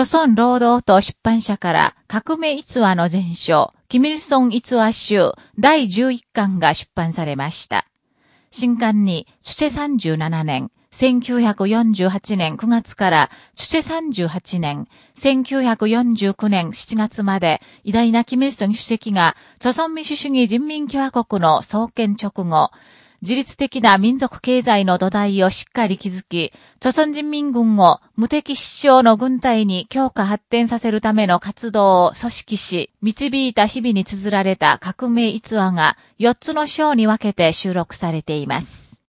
著村労働党出版社から革命逸話の全書、キミルソン逸話集第11巻が出版されました。新刊に、チュチェ37年、1948年9月からチュチェ38年、1949年7月まで偉大なキミルソン主席が、著存民主主義人民共和国の創建直後、自律的な民族経済の土台をしっかり築き、朝鮮人民軍を無敵必勝の軍隊に強化発展させるための活動を組織し、導いた日々に綴られた革命逸話が4つの章に分けて収録されています。